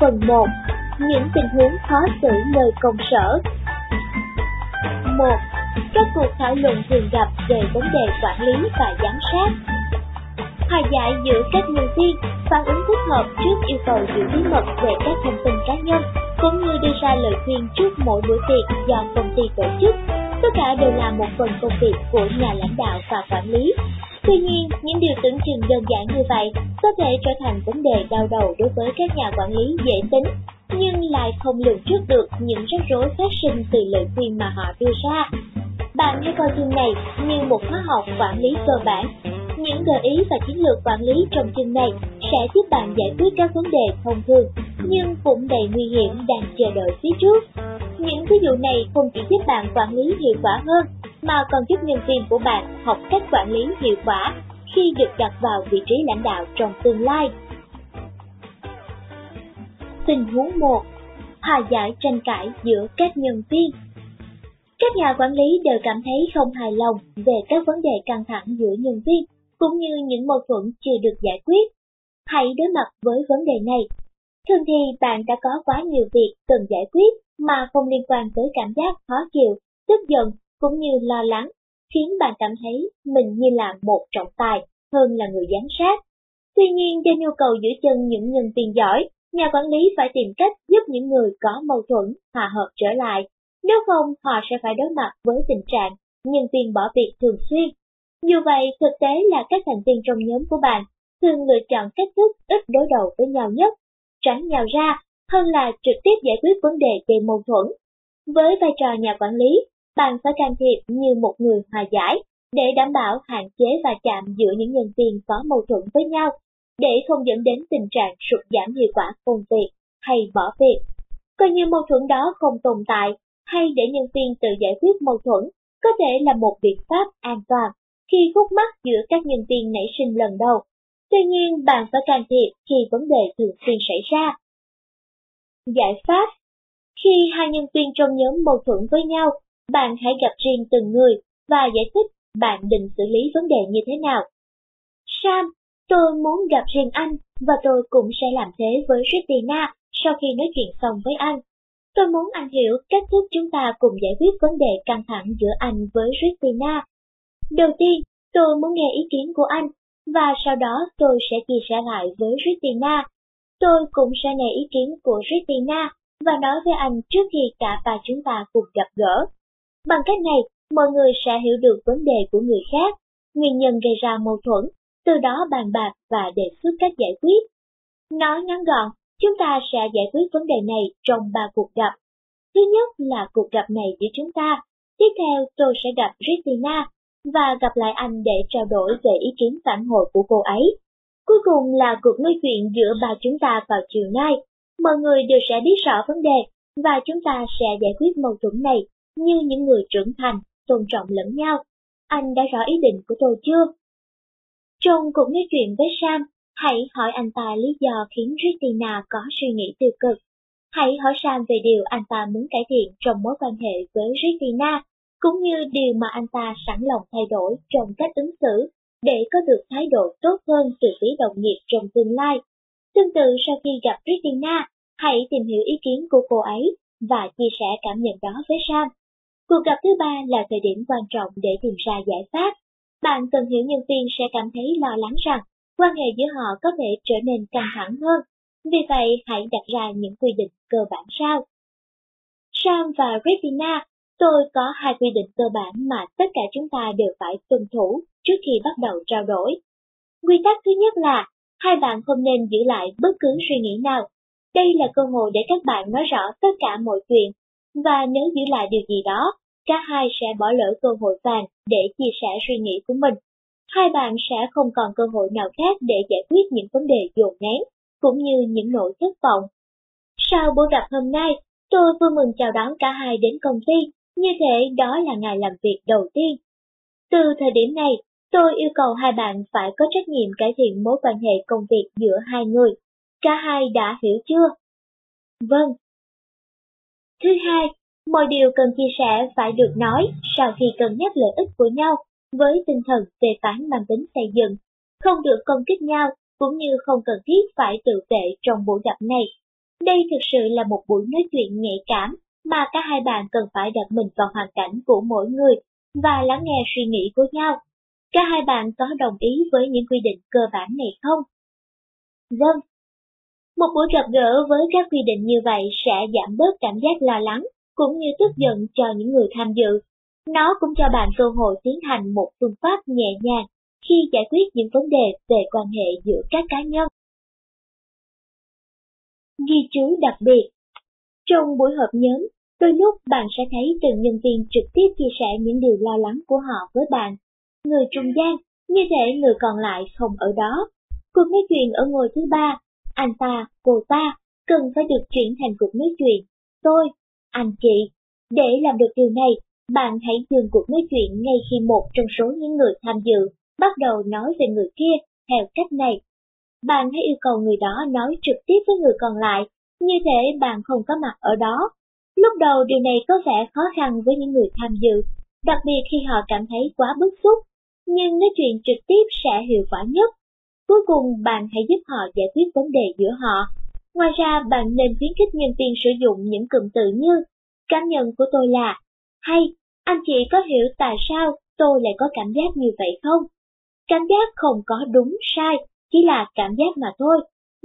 Phần 1. Những tình huống khó xử nơi công sở 1. Các cuộc thảo luận thường gặp về vấn đề quản lý và giám sát Hòa giải giữa các nhân viên, phản ứng thích hợp trước yêu cầu giữ bí mật về các thông tin cá nhân, cũng như đưa ra lời khuyên trước mỗi buổi tiệc do công ty tổ chức. Tất cả đều là một phần công việc của nhà lãnh đạo và quản lý. Tuy nhiên, những điều tưởng chừng đơn giản như vậy có thể trở thành vấn đề đau đầu đối với các nhà quản lý dễ tính, nhưng lại không lường trước được những rắc rối phát sinh từ lời khuyên mà họ đưa ra. Bạn hãy coi chương này như một khóa học quản lý cơ bản. Những gợi ý và chiến lược quản lý trong chương này sẽ giúp bạn giải quyết các vấn đề thông thường, nhưng cũng đầy nguy hiểm đang chờ đợi phía trước. Những ví dụ này không chỉ giúp bạn quản lý hiệu quả hơn, mà còn giúp nhân viên của bạn học cách quản lý hiệu quả khi được đặt vào vị trí lãnh đạo trong tương lai. Tình huống 1. Hòa giải tranh cãi giữa các nhân viên Các nhà quản lý đều cảm thấy không hài lòng về các vấn đề căng thẳng giữa nhân viên, cũng như những mâu thuẫn chưa được giải quyết. Hãy đối mặt với vấn đề này. Thường thì bạn đã có quá nhiều việc cần giải quyết mà không liên quan tới cảm giác khó chịu, tức giận cũng như lo lắng, khiến bạn cảm thấy mình như là một trọng tài hơn là người giám sát. Tuy nhiên, do nhu cầu giữ chân những nhân viên giỏi, nhà quản lý phải tìm cách giúp những người có mâu thuẫn hòa hợp trở lại. Nếu không, họ sẽ phải đối mặt với tình trạng nhân viên bỏ việc thường xuyên. Dù vậy, thực tế là các thành viên trong nhóm của bạn thường lựa chọn cách thức ít đối đầu với nhau nhất, tránh nhau ra, hơn là trực tiếp giải quyết vấn đề gây mâu thuẫn. Với vai trò nhà quản lý, bạn phải can thiệp như một người hòa giải để đảm bảo hạn chế và chạm giữa những nhân viên có mâu thuẫn với nhau, để không dẫn đến tình trạng sụt giảm hiệu quả công việc hay bỏ việc. Coi như mâu thuẫn đó không tồn tại hay để nhân viên tự giải quyết mâu thuẫn có thể là một biện pháp an toàn khi khúc mắc giữa các nhân viên nảy sinh lần đầu. Tuy nhiên, bạn phải can thiệp khi vấn đề thường xuyên xảy ra. Giải pháp Khi hai nhân viên trong nhóm mâu thuẫn với nhau, bạn hãy gặp riêng từng người và giải thích bạn định xử lý vấn đề như thế nào. Sam, tôi muốn gặp riêng anh và tôi cũng sẽ làm thế với Christina sau khi nói chuyện xong với anh. Tôi muốn anh hiểu cách thức chúng ta cùng giải quyết vấn đề căng thẳng giữa anh với Christina. Đầu tiên, tôi muốn nghe ý kiến của anh, và sau đó tôi sẽ chia sẻ lại với Christina. Tôi cũng sẽ nghe ý kiến của Christina và nói với anh trước khi cả ba chúng ta cùng gặp gỡ. Bằng cách này, mọi người sẽ hiểu được vấn đề của người khác, nguyên nhân gây ra mâu thuẫn, từ đó bàn bạc và đề xuất cách giải quyết. Nói ngắn gọn, chúng ta sẽ giải quyết vấn đề này trong ba cuộc gặp. Thứ nhất là cuộc gặp này giữa chúng ta. Tiếp theo tôi sẽ gặp Christina và gặp lại anh để trao đổi về ý kiến phản hồi của cô ấy. Cuối cùng là cuộc nói chuyện giữa ba chúng ta vào chiều nay. Mọi người đều sẽ biết rõ vấn đề và chúng ta sẽ giải quyết mâu thuẫn này như những người trưởng thành, tôn trọng lẫn nhau. Anh đã rõ ý định của tôi chưa? Trong cuộc nói chuyện với Sam, hãy hỏi anh ta lý do khiến Christina có suy nghĩ tiêu cực. Hãy hỏi Sam về điều anh ta muốn cải thiện trong mối quan hệ với Christina, cũng như điều mà anh ta sẵn lòng thay đổi trong cách ứng xử để có được thái độ tốt hơn từ phía đồng nghiệp trong tương lai. Tương tự sau khi gặp Christina, hãy tìm hiểu ý kiến của cô ấy và chia sẻ cảm nhận đó với Sam. Cuộc gặp thứ ba là thời điểm quan trọng để tìm ra giải pháp. Bạn cần hiểu nhân viên sẽ cảm thấy lo lắng rằng quan hệ giữa họ có thể trở nên căng thẳng hơn. Vì vậy, hãy đặt ra những quy định cơ bản sau. Sam và Regina, tôi có hai quy định cơ bản mà tất cả chúng ta đều phải tuân thủ trước khi bắt đầu trao đổi. Quy tắc thứ nhất là, hai bạn không nên giữ lại bất cứ suy nghĩ nào. Đây là cơ hội để các bạn nói rõ tất cả mọi chuyện và nếu giữ lại điều gì đó, cả hai sẽ bỏ lỡ cơ hội vàng để chia sẻ suy nghĩ của mình. Hai bạn sẽ không còn cơ hội nào khác để giải quyết những vấn đề dồn nén, cũng như những nỗi thất vọng. Sau buổi gặp hôm nay, tôi vui mừng chào đón cả hai đến công ty, như thế đó là ngày làm việc đầu tiên. Từ thời điểm này, tôi yêu cầu hai bạn phải có trách nhiệm cải thiện mối quan hệ công việc giữa hai người. Cả hai đã hiểu chưa? Vâng, Thứ hai, mọi điều cần chia sẻ phải được nói sau khi cân nhắc lợi ích của nhau với tinh thần phê phán mang tính xây dựng, không được công kích nhau cũng như không cần thiết phải tự vệ trong buổi gặp này. Đây thực sự là một buổi nói chuyện nhạy cảm mà cả hai bạn cần phải đặt mình vào hoàn cảnh của mỗi người và lắng nghe suy nghĩ của nhau. Cả hai bạn có đồng ý với những quy định cơ bản này không? Vâng. Một buổi gặp gỡ với các quy định như vậy sẽ giảm bớt cảm giác lo lắng cũng như tức giận cho những người tham dự. Nó cũng cho bạn cơ hội tiến hành một phương pháp nhẹ nhàng khi giải quyết những vấn đề về quan hệ giữa các cá nhân. Ghi chú đặc biệt Trong buổi họp nhóm, đôi lúc bạn sẽ thấy từng nhân viên trực tiếp chia sẻ những điều lo lắng của họ với bạn. Người trung gian, như thể người còn lại không ở đó. Cuộc nói chuyện ở ngôi thứ ba, anh ta, cô ta, cần phải được chuyển thành cuộc nói chuyện. Tôi, anh chị, để làm được điều này, bạn hãy dừng cuộc nói chuyện ngay khi một trong số những người tham dự bắt đầu nói về người kia theo cách này. Bạn hãy yêu cầu người đó nói trực tiếp với người còn lại, như thế bạn không có mặt ở đó. Lúc đầu điều này có vẻ khó khăn với những người tham dự, đặc biệt khi họ cảm thấy quá bức xúc, nhưng nói chuyện trực tiếp sẽ hiệu quả nhất. Cuối cùng bạn hãy giúp họ giải quyết vấn đề giữa họ. Ngoài ra bạn nên khuyến khích nhân viên sử dụng những cụm từ như Cảm nhận của tôi là Hay, anh chị có hiểu tại sao tôi lại có cảm giác như vậy không? Cảm giác không có đúng sai, chỉ là cảm giác mà thôi,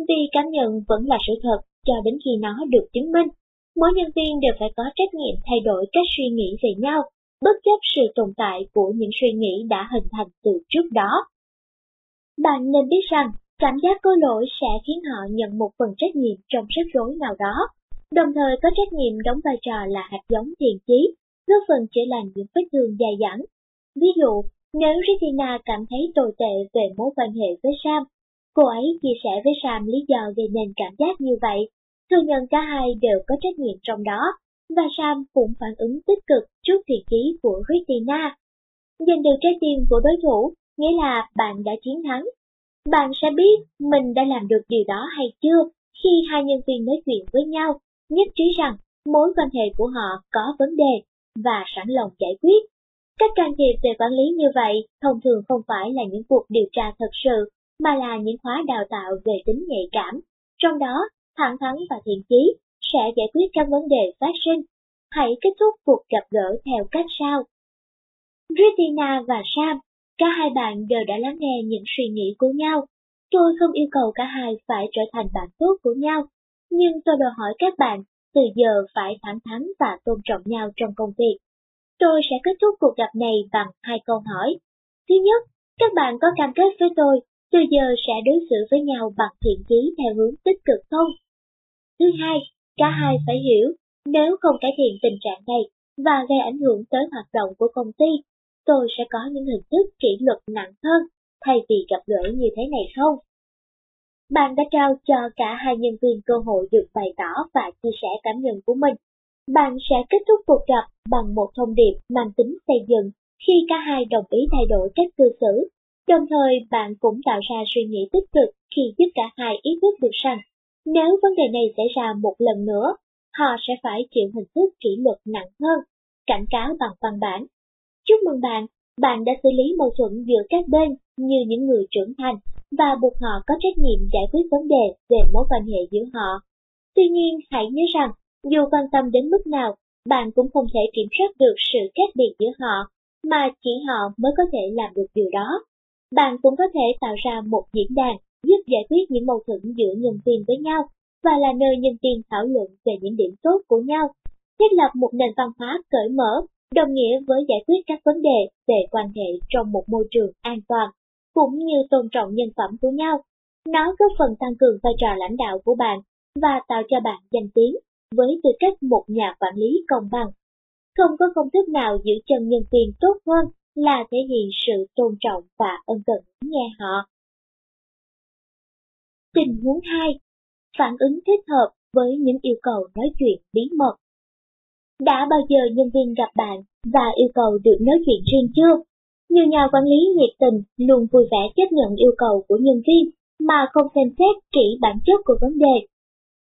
vì cảm nhận vẫn là sự thật cho đến khi nó được chứng minh. Mỗi nhân viên đều phải có trách nhiệm thay đổi cách suy nghĩ về nhau, bất chấp sự tồn tại của những suy nghĩ đã hình thành từ trước đó. Bạn nên biết rằng, cảm giác có lỗi sẽ khiến họ nhận một phần trách nhiệm trong rắc rối nào đó, đồng thời có trách nhiệm đóng vai trò là hạt giống thiện chí, góp phần chữa lành những vết thương dài dẳng. Ví dụ, nếu Regina cảm thấy tồi tệ về mối quan hệ với Sam, cô ấy chia sẻ với Sam lý do gây nên cảm giác như vậy, thừa nhận cả hai đều có trách nhiệm trong đó, và Sam cũng phản ứng tích cực trước thiện chí của Regina. Giành được trái tim của đối thủ, nghĩa là bạn đã chiến thắng. Bạn sẽ biết mình đã làm được điều đó hay chưa khi hai nhân viên nói chuyện với nhau, nhất trí rằng mối quan hệ của họ có vấn đề và sẵn lòng giải quyết. Các can thiệp về quản lý như vậy thông thường không phải là những cuộc điều tra thật sự, mà là những khóa đào tạo về tính nhạy cảm. Trong đó, thẳng thắn và thiện chí sẽ giải quyết các vấn đề phát sinh. Hãy kết thúc cuộc gặp gỡ theo cách sau. Ritina và Sam, cả hai bạn đều đã lắng nghe những suy nghĩ của nhau. Tôi không yêu cầu cả hai phải trở thành bạn tốt của nhau, nhưng tôi đòi hỏi các bạn từ giờ phải thẳng thắn và tôn trọng nhau trong công việc. Tôi sẽ kết thúc cuộc gặp này bằng hai câu hỏi. Thứ nhất, các bạn có cam kết với tôi, từ giờ sẽ đối xử với nhau bằng thiện chí theo hướng tích cực không? Thứ hai, cả hai phải hiểu, nếu không cải thiện tình trạng này và gây ảnh hưởng tới hoạt động của công ty, tôi sẽ có những hình thức kỷ luật nặng hơn thay vì gặp gỡ như thế này không? Bạn đã trao cho cả hai nhân viên cơ hội được bày tỏ và chia sẻ cảm nhận của mình bạn sẽ kết thúc cuộc gặp bằng một thông điệp mang tính xây dựng khi cả hai đồng ý thay đổi cách cư xử. Đồng thời bạn cũng tạo ra suy nghĩ tích cực khi giúp cả hai ý thức được rằng nếu vấn đề này xảy ra một lần nữa, họ sẽ phải chịu hình thức kỷ luật nặng hơn, cảnh cáo bằng văn bản. Chúc mừng bạn, bạn đã xử lý mâu thuẫn giữa các bên như những người trưởng thành và buộc họ có trách nhiệm giải quyết vấn đề về mối quan hệ giữa họ. Tuy nhiên, hãy nhớ rằng dù quan tâm đến mức nào, bạn cũng không thể kiểm soát được sự khác biệt giữa họ, mà chỉ họ mới có thể làm được điều đó. Bạn cũng có thể tạo ra một diễn đàn giúp giải quyết những mâu thuẫn giữa nhân viên với nhau và là nơi nhân viên thảo luận về những điểm tốt của nhau. Thiết lập một nền văn hóa cởi mở, đồng nghĩa với giải quyết các vấn đề về quan hệ trong một môi trường an toàn, cũng như tôn trọng nhân phẩm của nhau. Nó góp phần tăng cường vai trò lãnh đạo của bạn và tạo cho bạn danh tiếng với tư cách một nhà quản lý công bằng. Không có công thức nào giữ chân nhân viên tốt hơn là thể hiện sự tôn trọng và ân cần nghe họ. Tình huống 2. Phản ứng thích hợp với những yêu cầu nói chuyện bí mật. Đã bao giờ nhân viên gặp bạn và yêu cầu được nói chuyện riêng chưa? Nhiều nhà quản lý nhiệt tình luôn vui vẻ chấp nhận yêu cầu của nhân viên mà không xem xét kỹ bản chất của vấn đề.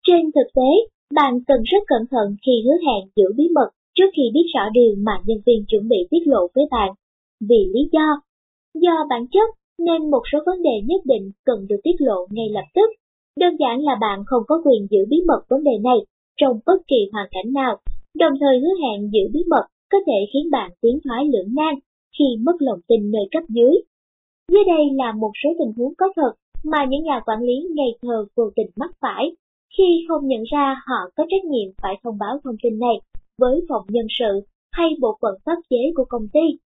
Trên thực tế, bạn cần rất cẩn thận khi hứa hẹn giữ bí mật trước khi biết rõ điều mà nhân viên chuẩn bị tiết lộ với bạn. Vì lý do, do bản chất nên một số vấn đề nhất định cần được tiết lộ ngay lập tức. Đơn giản là bạn không có quyền giữ bí mật vấn đề này trong bất kỳ hoàn cảnh nào, đồng thời hứa hẹn giữ bí mật có thể khiến bạn tiến thoái lưỡng nan khi mất lòng tin nơi cấp dưới. Dưới đây là một số tình huống có thật mà những nhà quản lý ngày thờ vô tình mắc phải khi không nhận ra họ có trách nhiệm phải thông báo thông tin này với phòng nhân sự hay bộ phận pháp chế của công ty.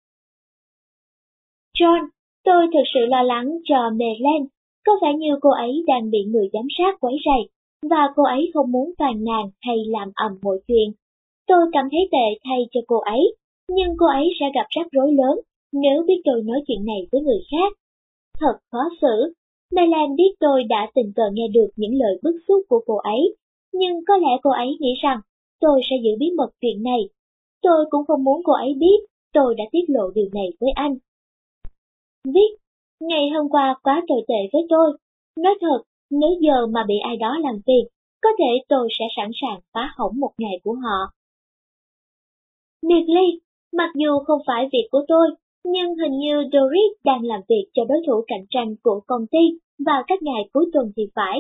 John, tôi thực sự lo lắng cho Melan. có vẻ như cô ấy đang bị người giám sát quấy rầy, và cô ấy không muốn phàn nàn hay làm ầm mọi chuyện. Tôi cảm thấy tệ thay cho cô ấy, nhưng cô ấy sẽ gặp rắc rối lớn nếu biết tôi nói chuyện này với người khác. Thật khó xử, Melan biết tôi đã tình cờ nghe được những lời bức xúc của cô ấy, nhưng có lẽ cô ấy nghĩ rằng tôi sẽ giữ bí mật chuyện này. Tôi cũng không muốn cô ấy biết tôi đã tiết lộ điều này với anh. Viết, ngày hôm qua quá tồi tệ với tôi. Nói thật, nếu giờ mà bị ai đó làm phiền, có thể tôi sẽ sẵn sàng phá hỏng một ngày của họ. Biệt ly, mặc dù không phải việc của tôi, nhưng hình như Doris đang làm việc cho đối thủ cạnh tranh của công ty vào các ngày cuối tuần thì phải.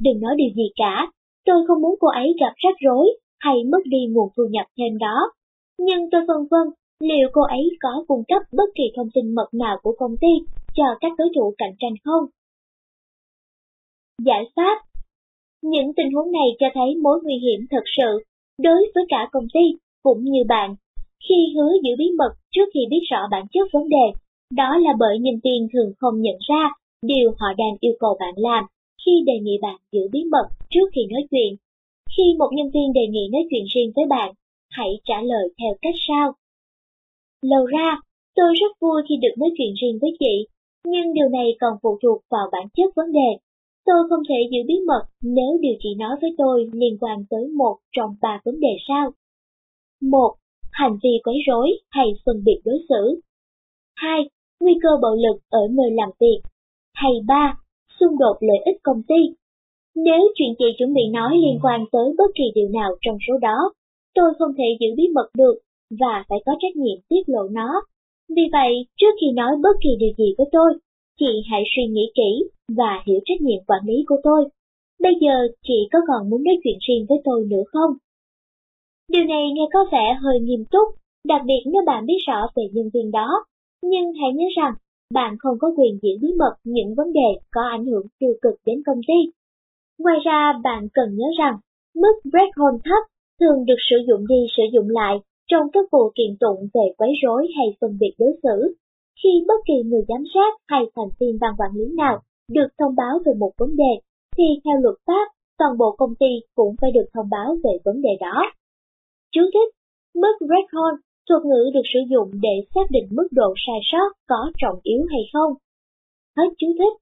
Đừng nói điều gì cả, tôi không muốn cô ấy gặp rắc rối hay mất đi nguồn thu nhập thêm đó. Nhưng tôi phân vân liệu cô ấy có cung cấp bất kỳ thông tin mật nào của công ty cho các đối thủ cạnh tranh không? Giải pháp Những tình huống này cho thấy mối nguy hiểm thật sự đối với cả công ty cũng như bạn khi hứa giữ bí mật trước khi biết rõ bản chất vấn đề, đó là bởi nhân viên thường không nhận ra điều họ đang yêu cầu bạn làm khi đề nghị bạn giữ bí mật trước khi nói chuyện. Khi một nhân viên đề nghị nói chuyện riêng với bạn, hãy trả lời theo cách sau. Lâu ra, tôi rất vui khi được nói chuyện riêng với chị, nhưng điều này còn phụ thuộc vào bản chất vấn đề. Tôi không thể giữ bí mật nếu điều chị nói với tôi liên quan tới một trong ba vấn đề sau một hành vi quấy rối hay phân biệt đối xử. 2. Nguy cơ bạo lực ở nơi làm việc. Hay 3. Xung đột lợi ích công ty. Nếu chuyện chị chuẩn bị nói liên quan tới bất kỳ điều nào trong số đó, tôi không thể giữ bí mật được và phải có trách nhiệm tiết lộ nó. Vì vậy, trước khi nói bất kỳ điều gì với tôi, chị hãy suy nghĩ kỹ và hiểu trách nhiệm quản lý của tôi. Bây giờ chị có còn muốn nói chuyện riêng với tôi nữa không? Điều này nghe có vẻ hơi nghiêm túc, đặc biệt nếu bạn biết rõ về nhân viên đó. Nhưng hãy nhớ rằng, bạn không có quyền giữ bí mật những vấn đề có ảnh hưởng tiêu cực đến công ty. Ngoài ra, bạn cần nhớ rằng, mức threshold thấp thường được sử dụng đi sử dụng lại trong các vụ kiện tụng về quấy rối hay phân biệt đối xử. Khi bất kỳ người giám sát hay thành viên ban quản lý nào được thông báo về một vấn đề, thì theo luật pháp, toàn bộ công ty cũng phải được thông báo về vấn đề đó. Chú thích, mức red horn thuật ngữ được sử dụng để xác định mức độ sai sót có trọng yếu hay không. Hết chú thích.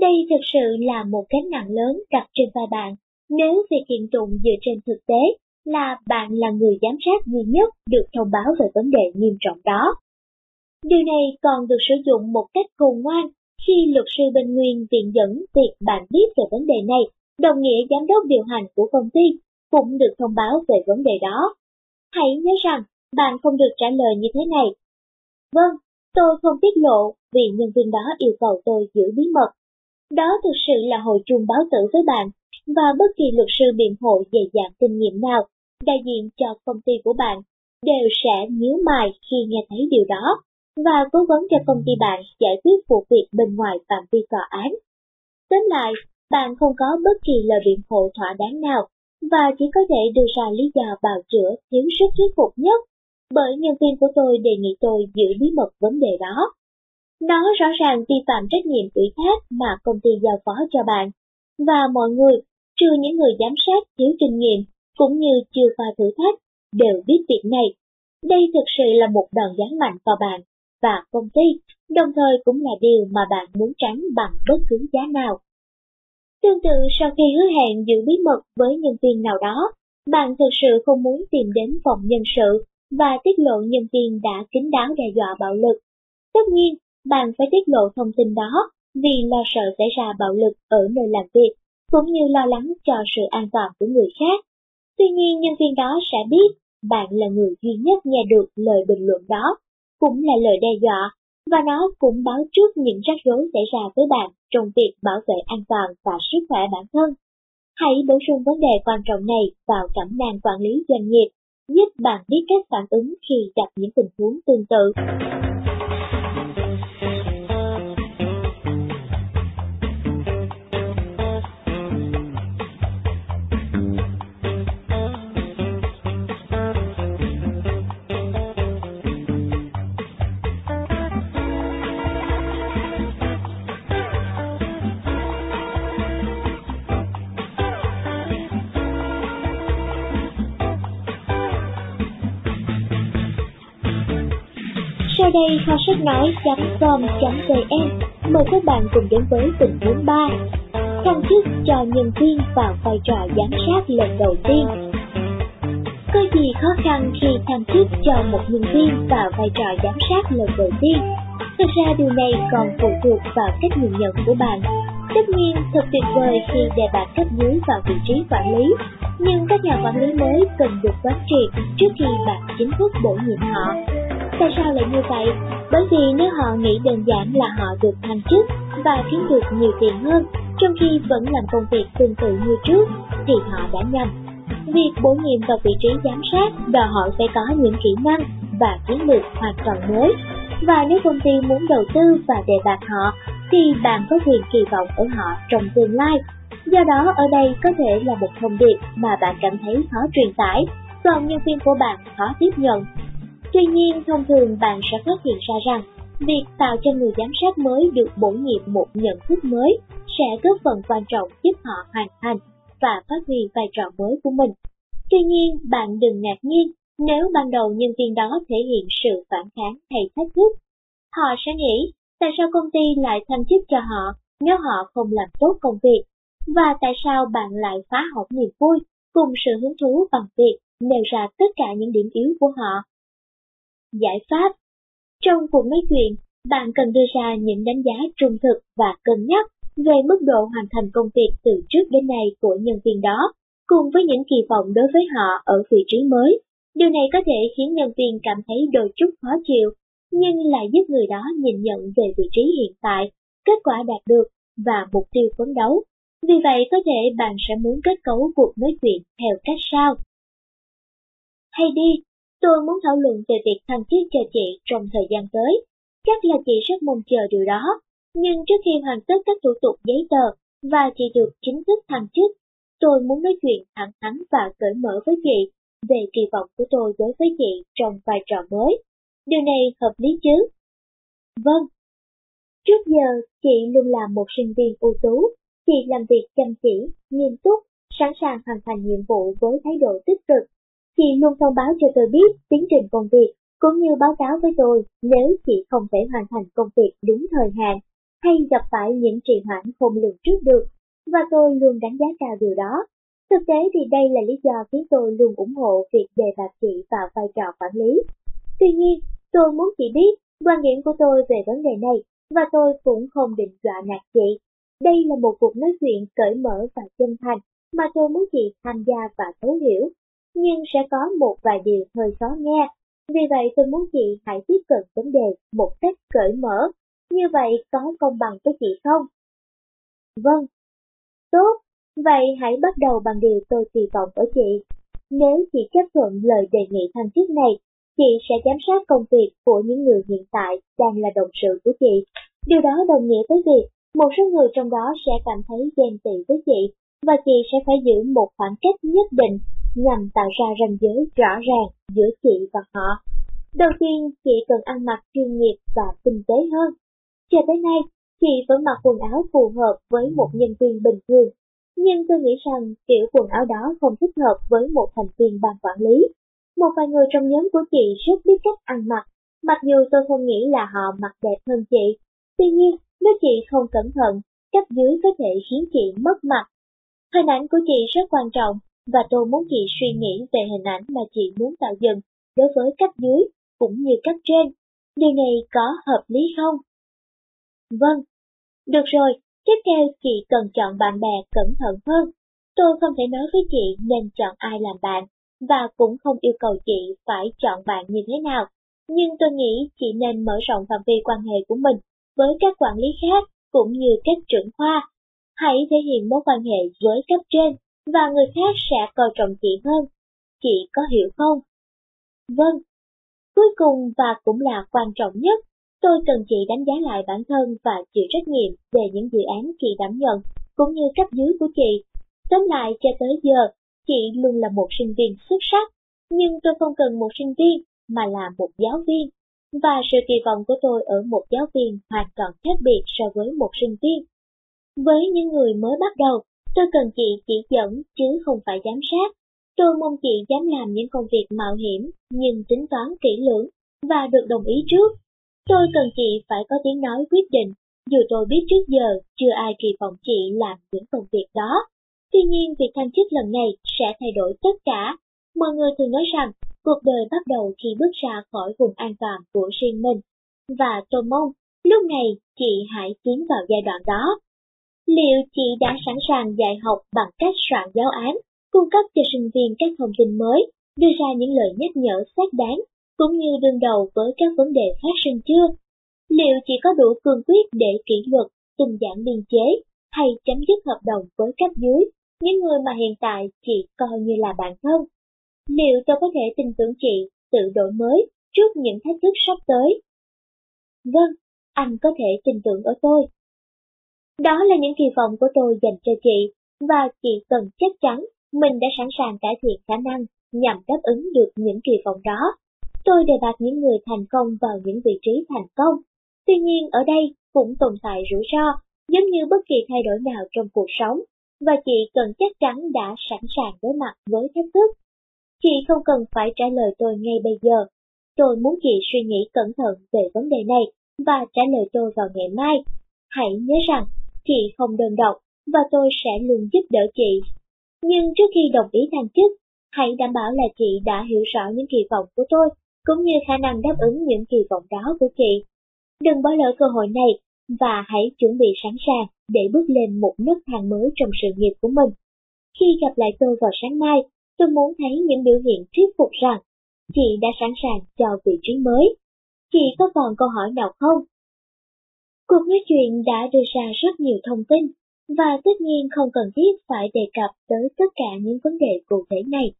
Đây thực sự là một gánh nặng lớn đặt trên vai bạn, nếu việc kiện tụng dựa trên thực tế là bạn là người giám sát duy nhất được thông báo về vấn đề nghiêm trọng đó. Điều này còn được sử dụng một cách khôn ngoan khi luật sư bên nguyên viện dẫn việc bạn biết về vấn đề này, đồng nghĩa giám đốc điều hành của công ty cũng được thông báo về vấn đề đó. Hãy nhớ rằng, bạn không được trả lời như thế này. Vâng, tôi không tiết lộ vì nhân viên đó yêu cầu tôi giữ bí mật. Đó thực sự là hồi chuông báo tử với bạn, và bất kỳ luật sư biện hộ dày dạn kinh nghiệm nào đại diện cho công ty của bạn đều sẽ nhíu mày khi nghe thấy điều đó và cố vấn cho công ty bạn giải quyết vụ việc bên ngoài phạm vi tòa án. Tóm lại, bạn không có bất kỳ lời biện hộ thỏa đáng nào và chỉ có thể đưa ra lý do bào chữa thiếu sức thuyết phục nhất, bởi nhân viên của tôi đề nghị tôi giữ bí mật vấn đề đó. Nó rõ ràng vi phạm trách nhiệm ủy thác mà công ty giao phó cho bạn, và mọi người, trừ những người giám sát thiếu kinh nghiệm cũng như chưa qua thử thách, đều biết việc này. Đây thực sự là một đòn giáng mạnh vào bạn và công ty, đồng thời cũng là điều mà bạn muốn tránh bằng bất cứ giá nào. Tương tự sau khi hứa hẹn giữ bí mật với nhân viên nào đó, bạn thực sự không muốn tìm đến phòng nhân sự và tiết lộ nhân viên đã kín đáo đe dọa bạo lực. Tất nhiên, bạn phải tiết lộ thông tin đó vì lo sợ xảy ra bạo lực ở nơi làm việc, cũng như lo lắng cho sự an toàn của người khác. Tuy nhiên nhân viên đó sẽ biết bạn là người duy nhất nghe được lời bình luận đó, cũng là lời đe dọa, và nó cũng báo trước những rắc rối xảy ra với bạn trong việc bảo vệ an toàn và sức khỏe bản thân. Hãy bổ sung vấn đề quan trọng này vào cẩm nang quản lý doanh nghiệp, giúp bạn biết cách phản ứng khi gặp những tình huống tương tự. Sau đây kho sách nói.com.vn mời các bạn cùng đến với tình huống 3. Thăng chức cho nhân viên vào vai trò giám sát lần đầu tiên. Có gì khó khăn khi thăng chức cho một nhân viên vào vai trò giám sát lần đầu tiên? Thực ra điều này còn phụ thuộc vào cách nhìn nhận của bạn. Tất nhiên, thật tuyệt vời khi đề bạt cấp dưới vào vị trí quản lý, nhưng các nhà quản lý mới cần được quán triệt trước khi bạn chính thức bổ nhiệm họ. Tại sao lại như vậy? Bởi vì nếu họ nghĩ đơn giản là họ được thăng chức và kiếm được nhiều tiền hơn, trong khi vẫn làm công việc tương tự như trước, thì họ đã nhầm. Việc bổ nhiệm vào vị trí giám sát đòi hỏi phải có những kỹ năng và chiến lược hoàn toàn mới. Và nếu công ty muốn đầu tư và đề bạt họ, thì bạn có quyền kỳ vọng ở họ trong tương lai. Do đó ở đây có thể là một thông điệp mà bạn cảm thấy khó truyền tải, còn nhân viên của bạn khó tiếp nhận Tuy nhiên, thông thường bạn sẽ phát hiện ra rằng, việc tạo cho người giám sát mới được bổ nhiệm một nhận thức mới sẽ góp phần quan trọng giúp họ hoàn thành và phát huy vai trò mới của mình. Tuy nhiên, bạn đừng ngạc nhiên nếu ban đầu nhân viên đó thể hiện sự phản kháng hay thách thức. Họ sẽ nghĩ, tại sao công ty lại thăng chức cho họ nếu họ không làm tốt công việc? Và tại sao bạn lại phá hỏng niềm vui cùng sự hứng thú bằng việc nêu ra tất cả những điểm yếu của họ giải pháp. Trong cuộc nói chuyện, bạn cần đưa ra những đánh giá trung thực và cân nhắc về mức độ hoàn thành công việc từ trước đến nay của nhân viên đó, cùng với những kỳ vọng đối với họ ở vị trí mới. Điều này có thể khiến nhân viên cảm thấy đôi chút khó chịu, nhưng lại giúp người đó nhìn nhận về vị trí hiện tại, kết quả đạt được và mục tiêu phấn đấu. Vì vậy có thể bạn sẽ muốn kết cấu cuộc nói chuyện theo cách sau. Hay đi, Tôi muốn thảo luận về việc thăng chức cho chị trong thời gian tới. Chắc là chị rất mong chờ điều đó. Nhưng trước khi hoàn tất các thủ tục giấy tờ và chị được chính thức thăng chức, tôi muốn nói chuyện thẳng thắn và cởi mở với chị về kỳ vọng của tôi đối với chị trong vai trò mới. Điều này hợp lý chứ? Vâng. Trước giờ, chị luôn là một sinh viên ưu tú. Chị làm việc chăm chỉ, nghiêm túc, sẵn sàng hoàn thành nhiệm vụ với thái độ tích cực Chị luôn thông báo cho tôi biết tiến trình công việc, cũng như báo cáo với tôi nếu chị không thể hoàn thành công việc đúng thời hạn, hay gặp phải những trì hoãn không lường trước được, và tôi luôn đánh giá cao điều đó. Thực tế thì đây là lý do khiến tôi luôn ủng hộ việc đề bạt chị vào vai trò quản lý. Tuy nhiên, tôi muốn chị biết quan điểm của tôi về vấn đề này, và tôi cũng không định dọa nạt chị. Đây là một cuộc nói chuyện cởi mở và chân thành mà tôi muốn chị tham gia và thấu hiểu nhưng sẽ có một vài điều hơi khó nghe. Vì vậy tôi muốn chị hãy tiếp cận vấn đề một cách cởi mở, như vậy có công bằng với chị không? Vâng. Tốt, vậy hãy bắt đầu bằng điều tôi kỳ vọng ở chị. Nếu chị chấp thuận lời đề nghị thăng chức này, chị sẽ giám sát công việc của những người hiện tại đang là đồng sự của chị. Điều đó đồng nghĩa với việc một số người trong đó sẽ cảm thấy ghen tị với chị và chị sẽ phải giữ một khoảng cách nhất định nhằm tạo ra ranh giới rõ ràng giữa chị và họ. Đầu tiên, chị cần ăn mặc chuyên nghiệp và tinh tế hơn. Cho tới nay, chị vẫn mặc quần áo phù hợp với một nhân viên bình thường, nhưng tôi nghĩ rằng kiểu quần áo đó không thích hợp với một thành viên ban quản lý. Một vài người trong nhóm của chị rất biết cách ăn mặc, mặc dù tôi không nghĩ là họ mặc đẹp hơn chị. Tuy nhiên, nếu chị không cẩn thận, cấp dưới có thể khiến chị mất mặt. Hình ảnh của chị rất quan trọng và tôi muốn chị suy nghĩ về hình ảnh mà chị muốn tạo dựng đối với cấp dưới cũng như cấp trên. Điều này có hợp lý không? Vâng. Được rồi, tiếp theo chị cần chọn bạn bè cẩn thận hơn. Tôi không thể nói với chị nên chọn ai làm bạn, và cũng không yêu cầu chị phải chọn bạn như thế nào. nhưng tôi nghĩ chị nên mở rộng phạm vi quan hệ của mình với các quản lý khác cũng như các trưởng khoa. Hãy thể hiện mối quan hệ với cấp trên và người khác sẽ coi trọng chị hơn. Chị có hiểu không? Vâng. Cuối cùng và cũng là quan trọng nhất, tôi cần chị đánh giá lại bản thân và chịu trách nhiệm về những dự án chị đảm nhận, cũng như cấp dưới của chị. Tóm lại cho tới giờ, chị luôn là một sinh viên xuất sắc, nhưng tôi không cần một sinh viên mà là một giáo viên. Và sự kỳ vọng của tôi ở một giáo viên hoàn toàn khác biệt so với một sinh viên. Với những người mới bắt đầu, tôi cần chị chỉ dẫn chứ không phải giám sát. Tôi mong chị dám làm những công việc mạo hiểm nhưng tính toán kỹ lưỡng và được đồng ý trước. Tôi cần chị phải có tiếng nói quyết định, dù tôi biết trước giờ chưa ai kỳ vọng chị làm những công việc đó. Tuy nhiên việc thăng chức lần này sẽ thay đổi tất cả. Mọi người thường nói rằng cuộc đời bắt đầu khi bước ra khỏi vùng an toàn của riêng mình. Và tôi mong, lúc này chị hãy tiến vào giai đoạn đó. Liệu chị đã sẵn sàng dạy học bằng cách soạn giáo án, cung cấp cho sinh viên các thông tin mới, đưa ra những lời nhắc nhở xác đáng, cũng như đương đầu với các vấn đề phát sinh chưa? Liệu chị có đủ cương quyết để kỷ luật, tình giản biên chế, hay chấm dứt hợp đồng với cấp dưới, những người mà hiện tại chị coi như là bạn thân? Liệu tôi có thể tin tưởng chị tự đổi mới trước những thách thức sắp tới? Vâng, anh có thể tin tưởng ở tôi. Đó là những kỳ vọng của tôi dành cho chị, và chị cần chắc chắn mình đã sẵn sàng cải thiện khả năng nhằm đáp ứng được những kỳ vọng đó. Tôi đề bạt những người thành công vào những vị trí thành công. Tuy nhiên ở đây cũng tồn tại rủi ro, giống như bất kỳ thay đổi nào trong cuộc sống, và chị cần chắc chắn đã sẵn sàng đối mặt với thách thức. Chị không cần phải trả lời tôi ngay bây giờ. Tôi muốn chị suy nghĩ cẩn thận về vấn đề này và trả lời tôi vào ngày mai. Hãy nhớ rằng, chị không đơn độc và tôi sẽ luôn giúp đỡ chị. Nhưng trước khi đồng ý thăng chức, hãy đảm bảo là chị đã hiểu rõ những kỳ vọng của tôi, cũng như khả năng đáp ứng những kỳ vọng đó của chị. Đừng bỏ lỡ cơ hội này và hãy chuẩn bị sẵn sàng để bước lên một nấc thang mới trong sự nghiệp của mình. Khi gặp lại tôi vào sáng mai, tôi muốn thấy những biểu hiện thuyết phục rằng chị đã sẵn sàng cho vị trí mới. Chị có còn câu hỏi nào không? Cuộc nói chuyện đã đưa ra rất nhiều thông tin, và tất nhiên không cần thiết phải đề cập tới tất cả những vấn đề cụ thể này.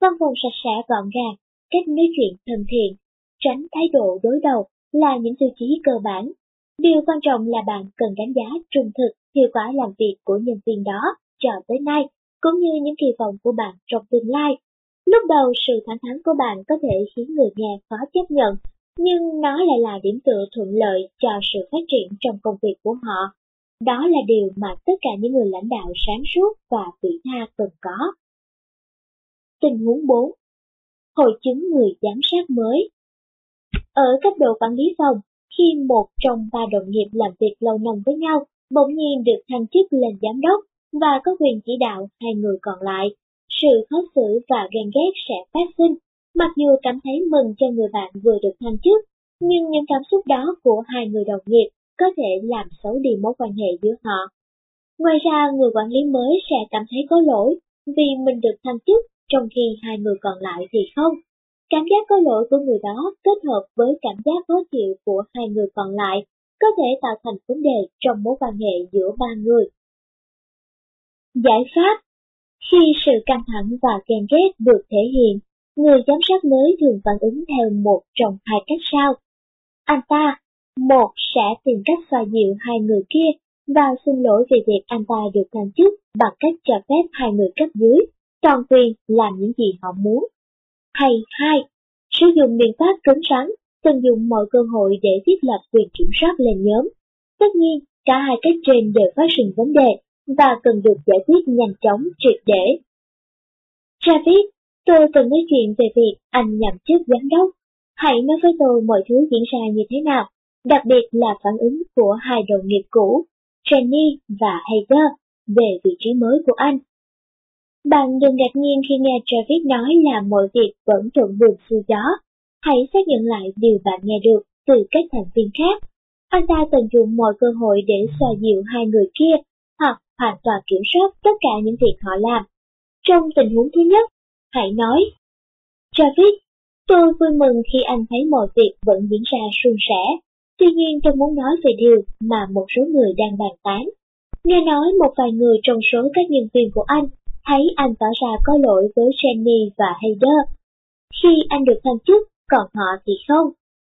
Văn phòng sạch sẽ gọn gàng, cách nói chuyện thân thiện, tránh thái độ đối đầu là những tiêu chí cơ bản. Điều quan trọng là bạn cần đánh giá trung thực hiệu quả làm việc của nhân viên đó cho tới nay cũng như những kỳ vọng của bạn trong tương lai. Lúc đầu sự thẳng thắn của bạn có thể khiến người nghe khó chấp nhận, nhưng nó lại là điểm tựa thuận lợi cho sự phát triển trong công việc của họ. Đó là điều mà tất cả những người lãnh đạo sáng suốt và vị tha cần có. Tình huống 4. Hội chứng người giám sát mới Ở cấp độ quản lý phòng, khi một trong ba đồng nghiệp làm việc lâu năm với nhau bỗng nhiên được thăng chức lên giám đốc, và có quyền chỉ đạo hai người còn lại. Sự khó xử và ghen ghét sẽ phát sinh, mặc dù cảm thấy mừng cho người bạn vừa được thăng chức, nhưng những cảm xúc đó của hai người đồng nghiệp có thể làm xấu đi mối quan hệ giữa họ. Ngoài ra, người quản lý mới sẽ cảm thấy có lỗi vì mình được thăng chức, trong khi hai người còn lại thì không. Cảm giác có lỗi của người đó kết hợp với cảm giác khó chịu của hai người còn lại có thể tạo thành vấn đề trong mối quan hệ giữa ba người. Giải pháp Khi sự căng thẳng và ghen ghét được thể hiện, người giám sát mới thường phản ứng theo một trong hai cách sau. Anh ta, một sẽ tìm cách xoa dịu hai người kia và xin lỗi về việc anh ta được thăng chức bằng cách cho phép hai người cấp dưới toàn quyền làm những gì họ muốn. Hay hai, sử dụng biện pháp cứng rắn, tận dụng mọi cơ hội để thiết lập quyền kiểm soát lên nhóm. Tất nhiên, cả hai cách trên đều phát sinh vấn đề, và cần được giải quyết nhanh chóng triệt để. Travis, tôi cần nói chuyện về việc anh nhậm chức giám đốc. Hãy nói với tôi mọi thứ diễn ra như thế nào, đặc biệt là phản ứng của hai đồng nghiệp cũ, Jenny và Heather, về vị trí mới của anh. Bạn đừng ngạc nhiên khi nghe Travis nói là mọi việc vẫn thuận buồm xuôi gió. Hãy xác nhận lại điều bạn nghe được từ các thành viên khác. Anh ta tận dụng mọi cơ hội để xoa dịu hai người kia hoặc hoàn toàn kiểm soát tất cả những việc họ làm. Trong tình huống thứ nhất, hãy nói, Travis, Tôi vui mừng khi anh thấy mọi việc vẫn diễn ra suôn sẻ. Tuy nhiên tôi muốn nói về điều mà một số người đang bàn tán. Nghe nói một vài người trong số các nhân viên của anh thấy anh tỏ ra có lỗi với Jenny và Hayder. Khi anh được thăng chức, còn họ thì không.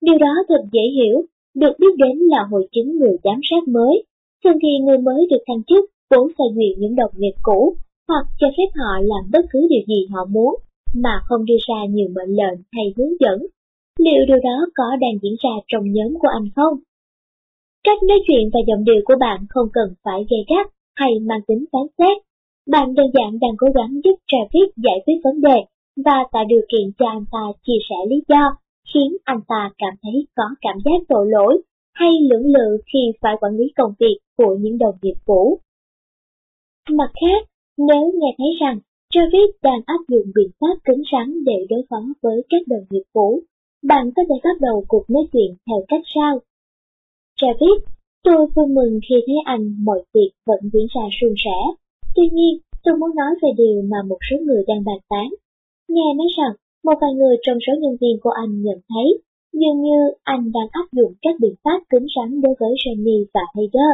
Điều đó thật dễ hiểu, được biết đến là hội chứng người giám sát mới. Thường thì người mới được thăng chức vốn phải duyệt những đồng nghiệp cũ hoặc cho phép họ làm bất cứ điều gì họ muốn mà không đưa ra nhiều mệnh lệnh hay hướng dẫn. Liệu điều đó có đang diễn ra trong nhóm của anh không? Cách nói chuyện và giọng điệu của bạn không cần phải gây gắt hay mang tính phán xét. Bạn đơn giản đang cố gắng giúp Travis giải quyết vấn đề và tạo điều kiện cho anh ta chia sẻ lý do, khiến anh ta cảm thấy có cảm giác tội lỗi hay lưỡng lự khi phải quản lý công việc của những đồng nghiệp cũ. Mặt khác, nếu nghe thấy rằng Travis đang áp dụng biện pháp cứng rắn để đối phó với các đồng nghiệp cũ, bạn có thể bắt đầu cuộc nói chuyện theo cách sau. Travis, tôi vui mừng khi thấy anh mọi việc vẫn diễn ra suôn sẻ. Tuy nhiên, tôi muốn nói về điều mà một số người đang bàn tán. Nghe nói rằng, một vài người trong số nhân viên của anh nhận thấy dường như anh đang áp dụng các biện pháp cứng rắn đối với Jenny và Heather.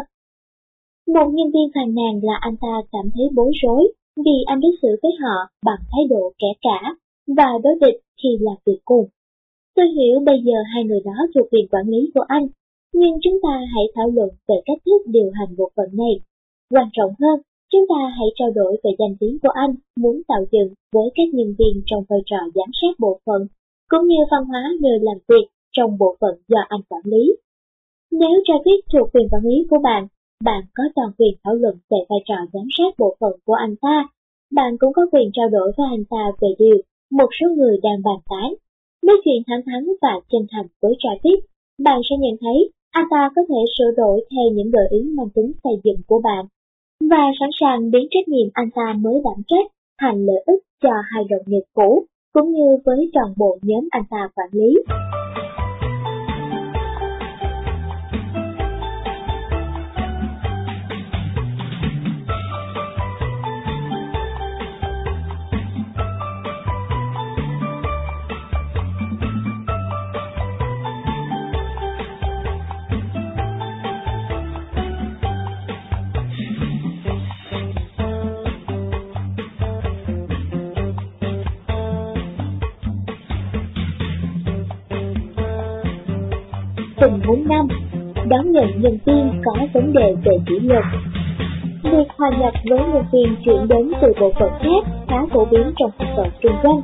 Một nhân viên phàn nàn là anh ta cảm thấy bối rối vì anh đối xử với họ bằng thái độ kẻ cả và đối địch khi làm việc cùng. Tôi hiểu bây giờ hai người đó thuộc quyền quản lý của anh, nhưng chúng ta hãy thảo luận về cách thức điều hành bộ phận này. Quan trọng hơn, chúng ta hãy trao đổi về danh tiếng của anh muốn tạo dựng với các nhân viên trong vai trò giám sát bộ phận, cũng như văn hóa nơi làm việc trong bộ phận do anh quản lý. Nếu Travis thuộc quyền quản lý của bạn, bạn có toàn quyền thảo luận về vai trò giám sát bộ phận của anh ta. Bạn cũng có quyền trao đổi với anh ta về điều một số người đang bàn tán. Nói chuyện thẳng thắn và chân thành với Travis, bạn sẽ nhận thấy anh ta có thể sửa đổi theo những gợi ý mang tính xây dựng của bạn, và sẵn sàng biến trách nhiệm anh ta mới đảm trách thành lợi ích cho hai đồng nghiệp cũ, cũng như với toàn bộ nhóm anh ta quản lý. Tình huống năm Đón nhận nhân viên có vấn đề về kỷ luật Việc hòa nhập với nhân viên chuyển đến từ bộ phận khác khá phổ biến trong hoạt động kinh doanh.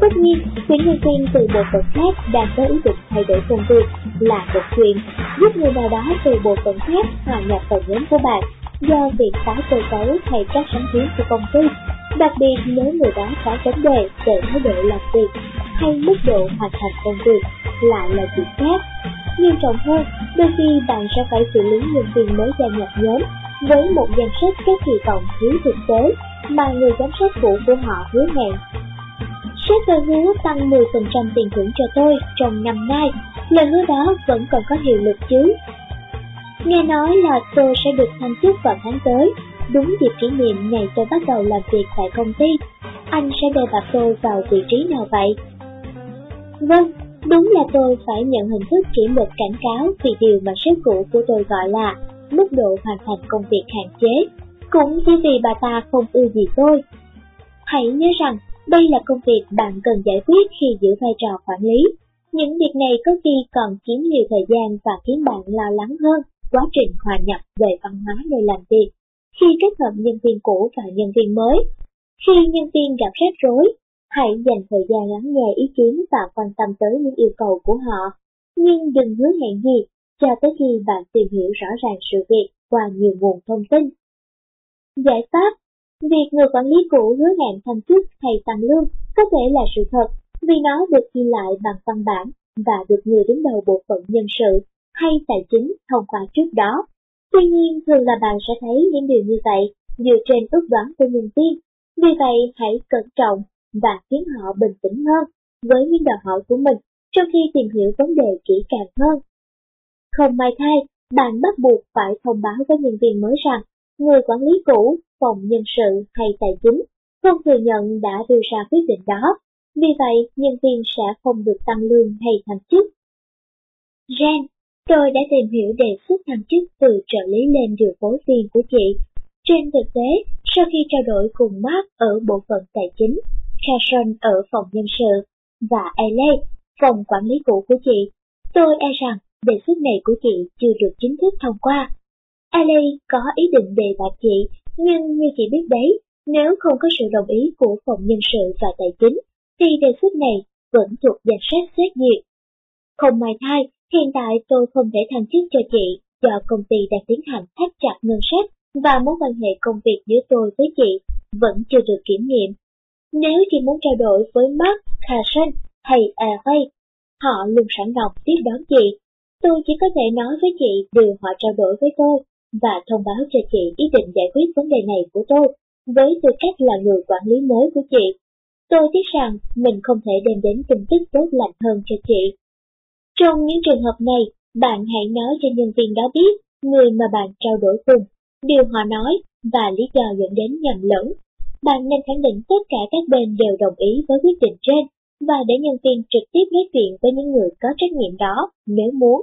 Tất nhiên, những nhân viên từ bộ phận khác đang có ý định thay đổi công việc là một chuyện, giúp người nào đó từ bộ phận khác hòa nhập vào nhóm của bạn do việc tái cơ cấu hay các sáng kiến của công ty, đặc biệt nếu người đó có vấn đề về thái độ làm việc hay mức độ hoàn thành công việc lại là chuyện khác. Nghiêm trọng hơn, đôi khi bạn sẽ phải xử lý nhân viên mới gia nhập nhóm với một danh sách các kỳ vọng thiếu thực tế mà người giám sát cũ của họ hứa hẹn. Sếp tôi hứa tăng 10% tiền thưởng cho tôi trong năm nay, lời hứa đó vẫn còn có hiệu lực chứ. Nghe nói là tôi sẽ được thăng chức vào tháng tới, đúng dịp kỷ niệm ngày tôi bắt đầu làm việc tại công ty. Anh sẽ đề bạt tôi vào vị trí nào vậy? Vâng, đúng là tôi phải nhận hình thức kỷ luật cảnh cáo vì điều mà sếp cũ của tôi gọi là mức độ hoàn thành công việc hạn chế, cũng chỉ vì bà ta không ưa gì tôi. Hãy nhớ rằng, đây là công việc bạn cần giải quyết khi giữ vai trò quản lý. Những việc này có khi còn chiếm nhiều thời gian và khiến bạn lo lắng hơn quá trình hòa nhập về văn hóa nơi làm việc. Khi kết hợp nhân viên cũ và nhân viên mới, khi nhân viên gặp rắc rối, hãy dành thời gian lắng nghe ý kiến và quan tâm tới những yêu cầu của họ. Nhưng đừng hứa hẹn gì cho tới khi bạn tìm hiểu rõ ràng sự việc qua nhiều nguồn thông tin. Giải pháp Việc người quản lý cũ hứa hẹn thăng chức hay tăng lương có thể là sự thật vì nó được ghi lại bằng văn bản và được người đứng đầu bộ phận nhân sự hay tài chính thông qua trước đó. Tuy nhiên, thường là bạn sẽ thấy những điều như vậy dựa trên ước đoán của nhân viên. Vì vậy, hãy cẩn trọng và khiến họ bình tĩnh hơn với những đòi hỏi của mình trong khi tìm hiểu vấn đề kỹ càng hơn. Không may thay, bạn bắt buộc phải thông báo với nhân viên mới rằng người quản lý cũ, phòng nhân sự hay tài chính không thừa nhận đã đưa ra quyết định đó vì vậy nhân viên sẽ không được tăng lương hay thăng chức. Ren, tôi đã tìm hiểu đề xuất thăng chức từ trợ lý lên điều phối viên của chị. Trên thực tế, sau khi trao đổi cùng Mark ở bộ phận tài chính, Carson ở phòng nhân sự và LA, phòng quản lý cũ của chị, tôi e rằng đề xuất này của chị chưa được chính thức thông qua. LA có ý định đề bạt chị, nhưng như chị biết đấy, nếu không có sự đồng ý của phòng nhân sự và tài chính, thì đề xuất này vẫn thuộc danh sách xét duyệt. Không may thay, hiện tại tôi không thể thăng chức cho chị do công ty đang tiến hành thắt chặt ngân sách và mối quan hệ công việc giữa tôi với chị vẫn chưa được kiểm nghiệm. Nếu chỉ muốn trao đổi với Mark Carson hay Airway, họ luôn sẵn lòng tiếp đón chị. Tôi chỉ có thể nói với chị điều họ trao đổi với tôi và thông báo cho chị ý định giải quyết vấn đề này của tôi với tư cách là người quản lý mới của chị. Tôi tiếc rằng mình không thể đem đến tin tức tốt lành hơn cho chị. Trong những trường hợp này, bạn hãy nói cho nhân viên đó biết người mà bạn trao đổi cùng, điều họ nói và lý do dẫn đến nhầm lẫn. Bạn nên khẳng định tất cả các bên đều đồng ý với quyết định trên và để nhân viên trực tiếp nói chuyện với những người có trách nhiệm đó nếu muốn.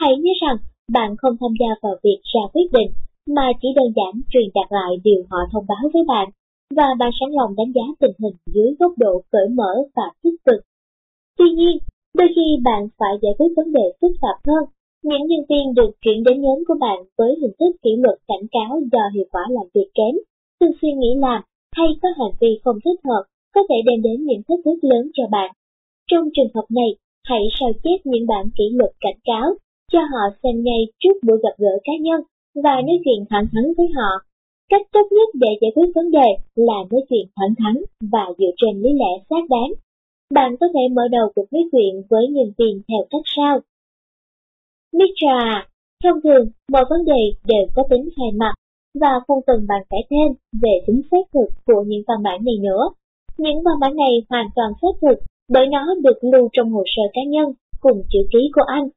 Hãy nhớ rằng bạn không tham gia vào việc ra quyết định mà chỉ đơn giản truyền đạt lại điều họ thông báo với bạn và bạn sẵn lòng đánh giá tình hình dưới góc độ cởi mở và tích cực. Tuy nhiên, đôi khi bạn phải giải quyết vấn đề phức tạp hơn. Những nhân viên được chuyển đến nhóm của bạn với hình thức kỷ luật cảnh cáo do hiệu quả làm việc kém, thường xuyên nghĩ làm hay có hành vi không thích hợp có thể đem đến những thách thức lớn cho bạn. Trong trường hợp này, hãy sao chép những bản kỷ luật cảnh cáo cho họ xem ngay trước buổi gặp gỡ cá nhân và nói chuyện thẳng thắn với họ Cách tốt nhất để giải quyết vấn đề là nói chuyện thẳng thắn và dựa trên lý lẽ xác đáng. Bạn có thể mở đầu cuộc nói chuyện với nhân viên theo cách sau. Mitra, thông thường, mọi vấn đề đều có tính hai mặt và không cần bàn cãi thêm về tính xác thực của những văn bản này nữa. Những văn bản này hoàn toàn xác thực bởi nó được lưu trong hồ sơ cá nhân cùng chữ ký của anh.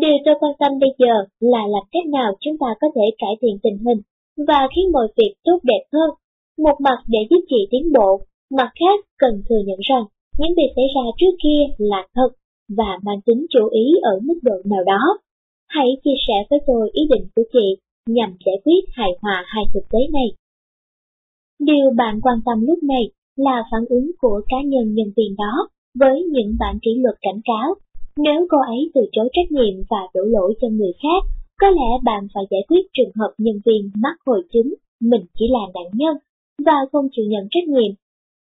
Điều tôi quan tâm bây giờ là làm cách nào chúng ta có thể cải thiện tình hình và khiến mọi việc tốt đẹp hơn. Một mặt để giúp chị tiến bộ, mặt khác cần thừa nhận rằng những việc xảy ra trước kia là thật và mang tính chủ ý ở mức độ nào đó. Hãy chia sẻ với tôi ý định của chị nhằm giải quyết hài hòa hai thực tế này. Điều bạn quan tâm lúc này là phản ứng của cá nhân nhân viên đó với những bản kỷ luật cảnh cáo. Nếu cô ấy từ chối trách nhiệm và đổ lỗi cho người khác có lẽ bạn phải giải quyết trường hợp nhân viên mắc hội chứng, mình chỉ là nạn nhân, và không chịu nhận trách nhiệm.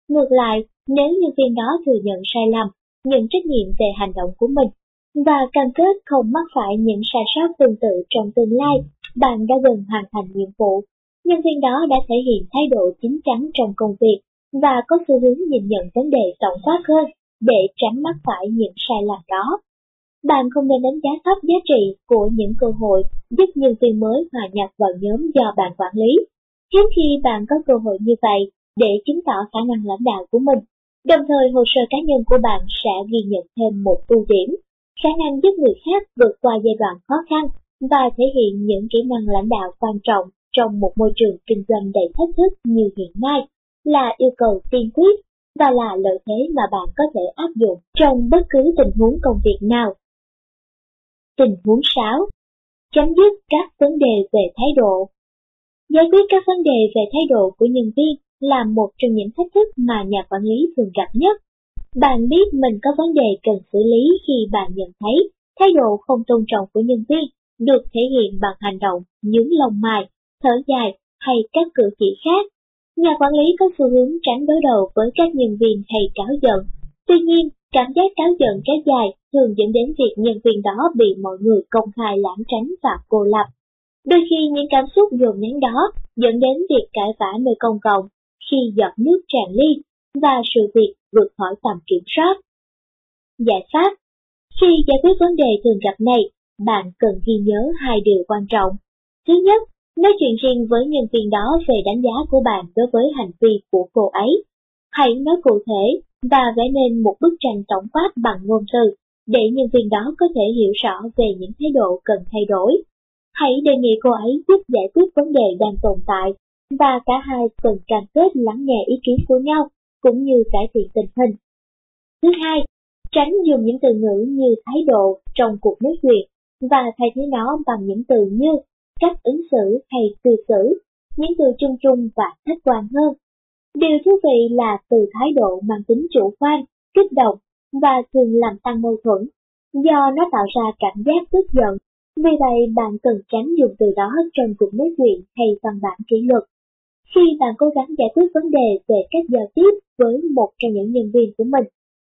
Ngược lại, nếu nhân viên đó thừa nhận sai lầm, nhận trách nhiệm về hành động của mình, và cam kết không mắc phải những sai sót tương tự trong tương lai, bạn đã gần hoàn thành nhiệm vụ. Nhân viên đó đã thể hiện thái độ chính chắn trong công việc và có xu hướng nhìn nhận vấn đề tổng quát hơn để tránh mắc phải những sai lầm đó. Bạn không nên đánh giá thấp giá trị của những cơ hội giúp nhân viên mới hòa nhập vào nhóm do bạn quản lý. Hiếm khi bạn có cơ hội như vậy để chứng tỏ khả năng lãnh đạo của mình. Đồng thời hồ sơ cá nhân của bạn sẽ ghi nhận thêm một ưu điểm, khả năng giúp người khác vượt qua giai đoạn khó khăn và thể hiện những kỹ năng lãnh đạo quan trọng trong một môi trường kinh doanh đầy thách thức như hiện nay là yêu cầu tiên quyết và là lợi thế mà bạn có thể áp dụng trong bất cứ tình huống công việc nào Tình huống 6. Chấm dứt các vấn đề về thái độ Giải quyết các vấn đề về thái độ của nhân viên là một trong những thách thức mà nhà quản lý thường gặp nhất. Bạn biết mình có vấn đề cần xử lý khi bạn nhận thấy thái độ không tôn trọng của nhân viên được thể hiện bằng hành động nhướng lông mày, thở dài hay các cử chỉ khác. Nhà quản lý có xu hướng tránh đối đầu với các nhân viên hay cáo giận. Tuy nhiên, Cảm giác cáo giận kéo dài thường dẫn đến việc nhân viên đó bị mọi người công khai lãng tránh và cô lập. Đôi khi những cảm xúc dồn nén đó dẫn đến việc cãi vã nơi công cộng khi giọt nước tràn ly và sự việc vượt khỏi tầm kiểm soát. Giải pháp Khi giải quyết vấn đề thường gặp này, bạn cần ghi nhớ hai điều quan trọng. Thứ nhất, nói chuyện riêng với nhân viên đó về đánh giá của bạn đối với hành vi của cô ấy. Hãy nói cụ thể và vẽ nên một bức tranh tổng quát bằng ngôn từ để nhân viên đó có thể hiểu rõ về những thái độ cần thay đổi. Hãy đề nghị cô ấy giúp giải quyết vấn đề đang tồn tại và cả hai cần cam kết lắng nghe ý kiến của nhau cũng như cải thiện tình hình. Thứ hai, tránh dùng những từ ngữ như thái độ trong cuộc nói chuyện và thay thế nó bằng những từ như cách ứng xử hay cư xử, những từ chung chung và khách quan hơn. Điều thú vị là từ thái độ mang tính chủ quan, kích động và thường làm tăng mâu thuẫn, do nó tạo ra cảm giác tức giận. Vì vậy bạn cần tránh dùng từ đó trong cuộc nói chuyện hay văn bản kỷ luật. Khi bạn cố gắng giải quyết vấn đề về cách giao tiếp với một trong những nhân viên của mình,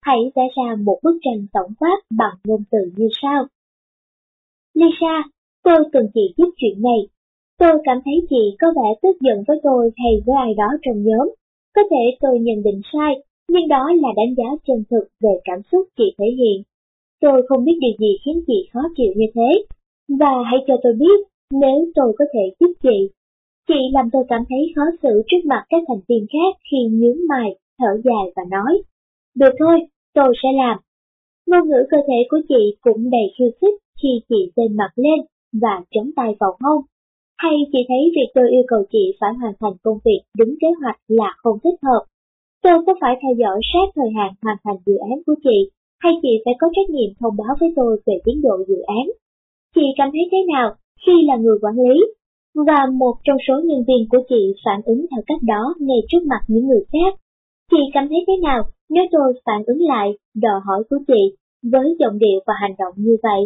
hãy vẽ ra một bức tranh tổng quát bằng ngôn từ như sau. Lisa, tôi cần chị giúp chuyện này. Tôi cảm thấy chị có vẻ tức giận với tôi hay với ai đó trong nhóm. Có thể tôi nhận định sai, nhưng đó là đánh giá chân thực về cảm xúc chị thể hiện. Tôi không biết điều gì khiến chị khó chịu như thế. Và hãy cho tôi biết nếu tôi có thể giúp chị. Chị làm tôi cảm thấy khó xử trước mặt các thành viên khác khi nhướng mày, thở dài và nói. Được thôi, tôi sẽ làm. Ngôn ngữ cơ thể của chị cũng đầy khiêu khích khi chị tên mặt lên và chống tay vào hông. Hay chị thấy việc tôi yêu cầu chị phải hoàn thành công việc đúng kế hoạch là không thích hợp. Tôi có phải theo dõi sát thời hạn hoàn thành dự án của chị, hay chị phải có trách nhiệm thông báo với tôi về tiến độ dự án? Chị cảm thấy thế nào khi là người quản lý? Và một trong số nhân viên của chị phản ứng theo cách đó ngay trước mặt những người khác. Chị cảm thấy thế nào nếu tôi phản ứng lại đòi hỏi của chị với giọng điệu và hành động như vậy?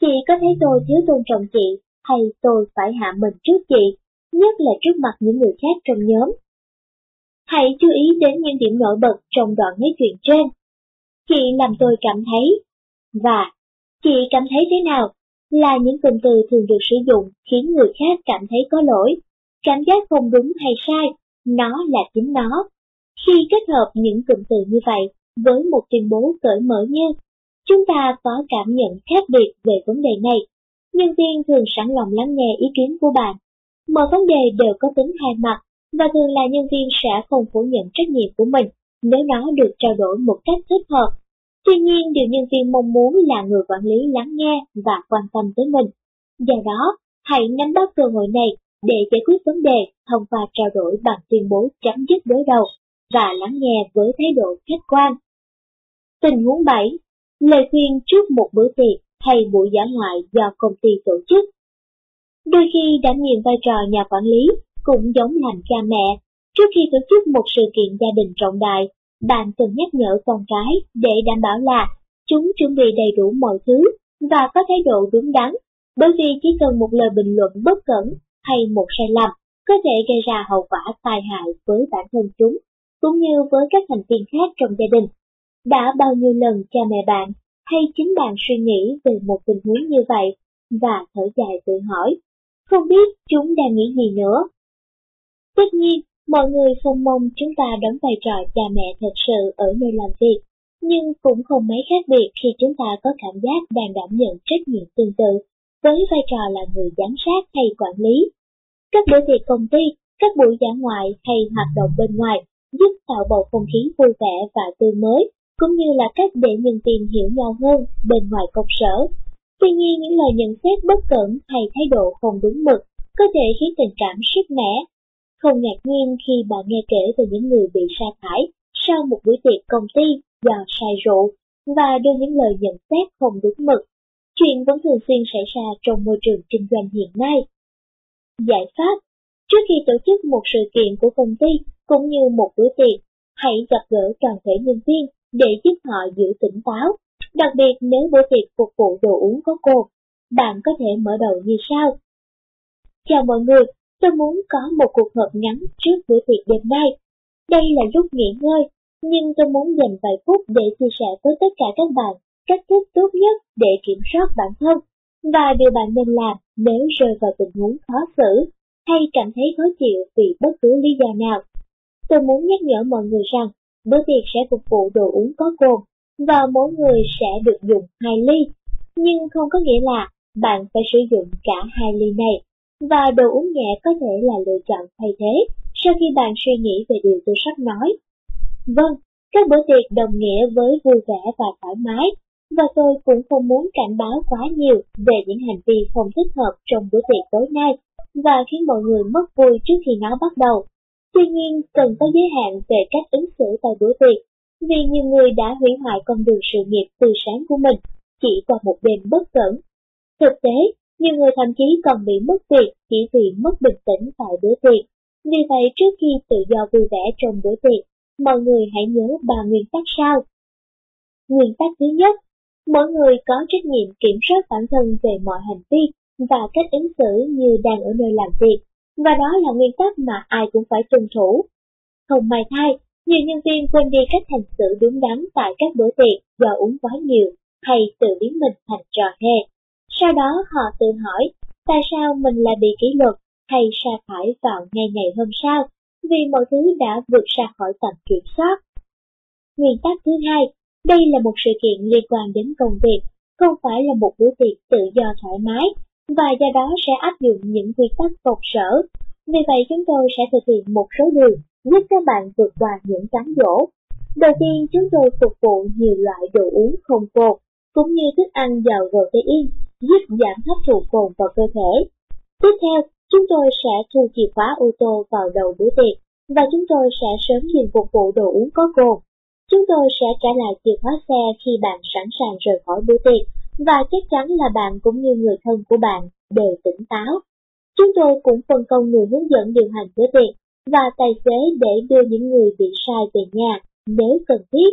Chị có thấy tôi thiếu tôn trọng chị hay tôi phải hạ mình trước chị, nhất là trước mặt những người khác trong nhóm? Hãy chú ý đến những điểm nổi bật trong đoạn nói chuyện trên. Chị làm tôi cảm thấy, và chị cảm thấy thế nào là những cụm từ thường được sử dụng khiến người khác cảm thấy có lỗi, cảm giác không đúng hay sai, nó là chính nó. Khi kết hợp những cụm từ như vậy với một tuyên bố cởi mở như chúng ta có cảm nhận khác biệt về vấn đề này, nhân viên thường sẵn lòng lắng nghe ý kiến của bạn. Mọi vấn đề đều có tính hai mặt, và thường là nhân viên sẽ không phủ nhận trách nhiệm của mình nếu nó được trao đổi một cách thích hợp. Tuy nhiên, điều nhân viên mong muốn là người quản lý lắng nghe và quan tâm tới mình. Do đó, hãy nắm bắt cơ hội này để giải quyết vấn đề thông qua trao đổi bằng tuyên bố chấm dứt đối đầu và lắng nghe với thái độ khách quan. Tình huống 7. Lời khuyên trước một bữa tiệc hay buổi giả ngoại do công ty tổ chức. Đôi khi đảm nhiệm vai trò nhà quản lý cũng giống làm cha mẹ. Trước khi tổ chức một sự kiện gia đình trọng đại, bạn cần nhắc nhở con cái để đảm bảo là chúng chuẩn bị đầy đủ mọi thứ và có thái độ đúng đắn, bởi vì chỉ cần một lời bình luận bất cẩn hay một sai lầm có thể gây ra hậu quả tai hại với bản thân chúng, cũng như với các thành viên khác trong gia đình. Đã bao nhiêu lần cha mẹ bạn hay chính bạn suy nghĩ về một tình huống như vậy và thở dài tự hỏi, không biết chúng đang nghĩ gì nữa Tất nhiên, mọi người không mong chúng ta đóng vai trò cha mẹ thật sự ở nơi làm việc, nhưng cũng không mấy khác biệt khi chúng ta có cảm giác đang đảm nhận trách nhiệm tương tự với vai trò là người giám sát hay quản lý. Các bữa tiệc công ty, các buổi dã ngoại hay hoạt động bên ngoài giúp tạo bầu không khí vui vẻ và tươi mới, cũng như là cách để nhân viên hiểu nhau hơn bên ngoài công sở. Tuy nhiên những lời nhận xét bất cẩn hay thái độ không đúng mực có thể khiến tình cảm sức mẻ không ngạc nhiên khi bạn nghe kể về những người bị sa thải sau một buổi tiệc công ty do say rượu và đưa những lời nhận xét không đúng mực. Chuyện vẫn thường xuyên xảy ra trong môi trường kinh doanh hiện nay. Giải pháp Trước khi tổ chức một sự kiện của công ty cũng như một bữa tiệc, hãy gặp gỡ toàn thể nhân viên để giúp họ giữ tỉnh táo. Đặc biệt nếu bữa tiệc phục vụ đồ uống có cồn, bạn có thể mở đầu như sau. Chào mọi người, Tôi muốn có một cuộc họp ngắn trước bữa tiệc đêm nay. Đây là lúc nghỉ ngơi, nhưng tôi muốn dành vài phút để chia sẻ với tất cả các bạn cách thức tốt nhất để kiểm soát bản thân và điều bạn nên làm nếu rơi vào tình huống khó xử hay cảm thấy khó chịu vì bất cứ lý do nào. Tôi muốn nhắc nhở mọi người rằng bữa tiệc sẽ phục vụ đồ uống có cồn và mỗi người sẽ được dùng hai ly, nhưng không có nghĩa là bạn phải sử dụng cả hai ly này và đồ uống nhẹ có thể là lựa chọn thay thế sau khi bạn suy nghĩ về điều tôi sắp nói. Vâng, các bữa tiệc đồng nghĩa với vui vẻ và thoải mái, và tôi cũng không muốn cảnh báo quá nhiều về những hành vi không thích hợp trong bữa tiệc tối nay và khiến mọi người mất vui trước khi nó bắt đầu. Tuy nhiên, cần có giới hạn về cách ứng xử tại bữa tiệc. vì nhiều người đã hủy hoại con đường sự nghiệp từ sáng của mình chỉ qua một đêm bất cẩn. Thực tế, nhiều người thậm chí còn bị mất việc chỉ vì mất bình tĩnh tại bữa tiệc. Vì vậy trước khi tự do vui vẻ trong bữa tiệc, mọi người hãy nhớ ba nguyên tắc sau. Nguyên tắc thứ nhất, mỗi người có trách nhiệm kiểm soát bản thân về mọi hành vi và cách ứng xử như đang ở nơi làm việc, và đó là nguyên tắc mà ai cũng phải tuân thủ. Không may thay, nhiều nhân viên quên đi cách hành xử đúng đắn tại các bữa tiệc do uống quá nhiều hay tự biến mình thành trò hề. Sau đó họ tự hỏi tại sao mình lại bị kỷ luật hay sa thải vào ngày ngày hôm sau vì mọi thứ đã vượt ra khỏi tầm kiểm soát. Nguyên tắc thứ hai, đây là một sự kiện liên quan đến công việc, không phải là một bữa tiệc tự do thoải mái, và do đó sẽ áp dụng những quy tắc cột sở. Vì vậy chúng tôi sẽ thực hiện một số điều giúp các bạn vượt qua những cám dỗ. Đầu tiên chúng tôi phục vụ nhiều loại đồ uống không cồn, cũng như thức ăn giàu protein, giúp giảm hấp thụ cồn vào cơ thể. Tiếp theo, chúng tôi sẽ thu chìa khóa ô tô vào đầu bữa tiệc, và chúng tôi sẽ sớm dừng phục vụ đồ uống có cồn. Chúng tôi sẽ trả lại chìa khóa xe khi bạn sẵn sàng rời khỏi bữa tiệc, và chắc chắn là bạn cũng như người thân của bạn đều tỉnh táo. Chúng tôi cũng phân công người hướng dẫn điều hành bữa tiệc và tài xế để đưa những người bị sai về nhà nếu cần thiết.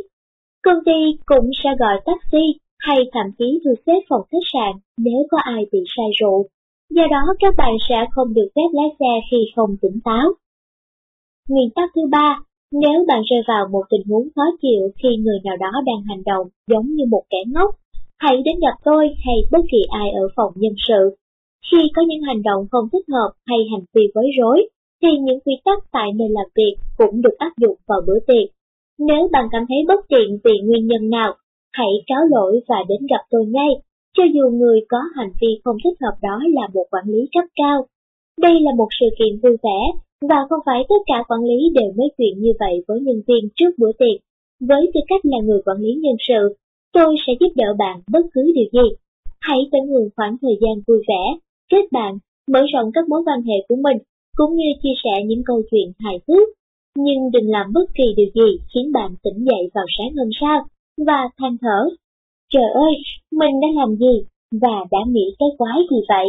Công ty cũng sẽ gọi taxi hay thậm chí thu xếp phòng khách sạn nếu có ai bị sai rượu. Do đó các bạn sẽ không được phép lái xe khi không tỉnh táo. Nguyên tắc thứ ba, nếu bạn rơi vào một tình huống khó chịu khi người nào đó đang hành động giống như một kẻ ngốc, hãy đến gặp tôi hay bất kỳ ai ở phòng nhân sự. Khi có những hành động không thích hợp hay hành vi quấy rối, thì những quy tắc tại nơi làm việc cũng được áp dụng vào bữa tiệc. Nếu bạn cảm thấy bất tiện vì nguyên nhân nào, hãy cáo lỗi và đến gặp tôi ngay, cho dù người có hành vi không thích hợp đó là một quản lý cấp cao. Đây là một sự kiện vui vẻ, và không phải tất cả quản lý đều nói chuyện như vậy với nhân viên trước bữa tiệc. Với tư cách là người quản lý nhân sự, tôi sẽ giúp đỡ bạn bất cứ điều gì. Hãy tận hưởng khoảng thời gian vui vẻ, kết bạn, mở rộng các mối quan hệ của mình cũng như chia sẻ những câu chuyện hài hước. Nhưng đừng làm bất kỳ điều gì khiến bạn tỉnh dậy vào sáng hôm sau và than thở. Trời ơi, mình đã làm gì và đã nghĩ cái quái gì vậy?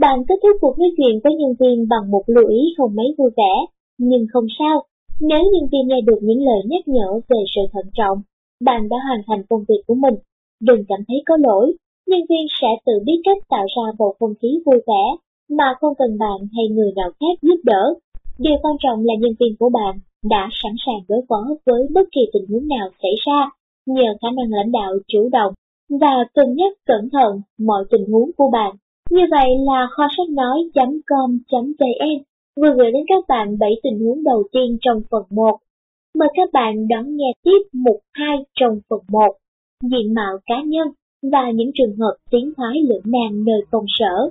Bạn kết thúc cuộc nói chuyện với nhân viên bằng một lưu ý không mấy vui vẻ, nhưng không sao. Nếu nhân viên nghe được những lời nhắc nhở về sự thận trọng, bạn đã hoàn thành công việc của mình. Đừng cảm thấy có lỗi, nhân viên sẽ tự biết cách tạo ra bầu không khí vui vẻ mà không cần bạn hay người nào khác giúp đỡ. Điều quan trọng là nhân viên của bạn đã sẵn sàng đối phó với bất kỳ tình huống nào xảy ra nhờ khả năng lãnh đạo chủ động và cân nhắc cẩn thận mọi tình huống của bạn. Như vậy là kho sách nói.com.vn vừa gửi đến các bạn 7 tình huống đầu tiên trong phần 1. Mời các bạn đón nghe tiếp mục 2 trong phần 1, diện mạo cá nhân và những trường hợp tiến hóa lưỡng nan nơi công sở.